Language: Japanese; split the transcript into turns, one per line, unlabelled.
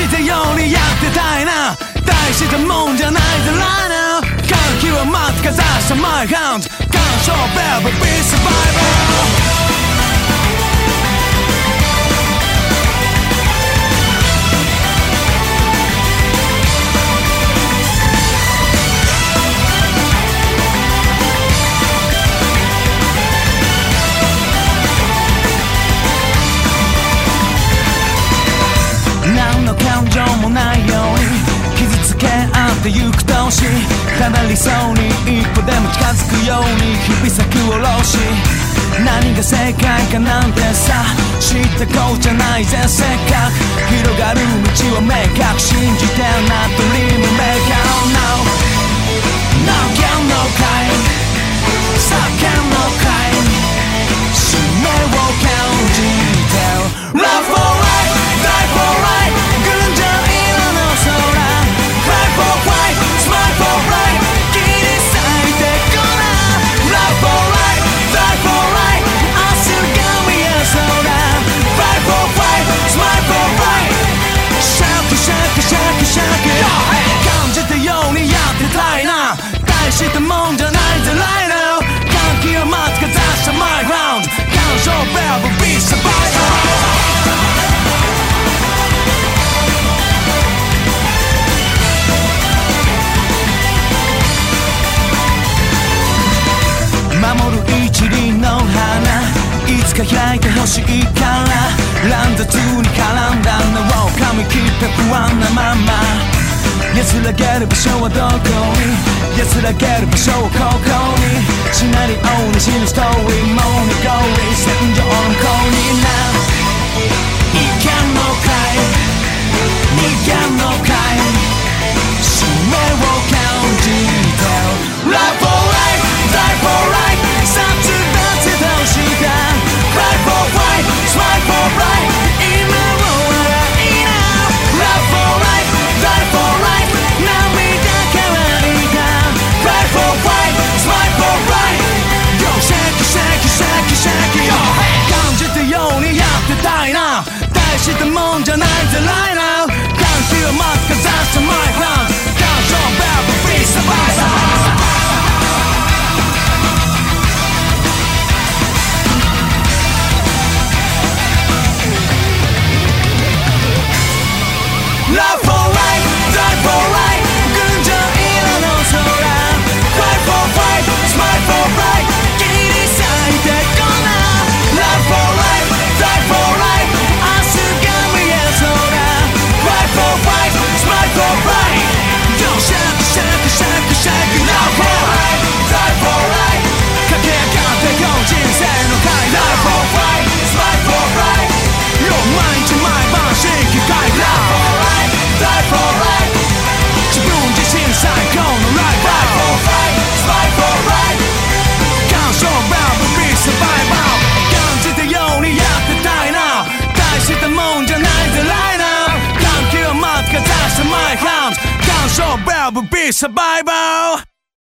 じたようにやってたいな。大したもんじゃないぜライナー。歓喜は待つかざしたマイハンド感傷ベルブビーサバイバーないように傷つけ合ってゆく同士た理想に一歩でも近づくように日々咲く下ろし。何が正解かなんてさ知ってこうじゃないぜせっかく広がる道を明確信じてな。いもんじゃないぜライナー歓喜を待つかざしたマイグラウンド感傷ベルブビーサバイ。バー守る一輪の花。いつか開いてほしいから。乱雑に絡んだのを噛み切って不安なまま。安らげる場所はどこに安らげる場所はここにシナリオに死ぬストーリーもに大したもんじー歓喜を待つか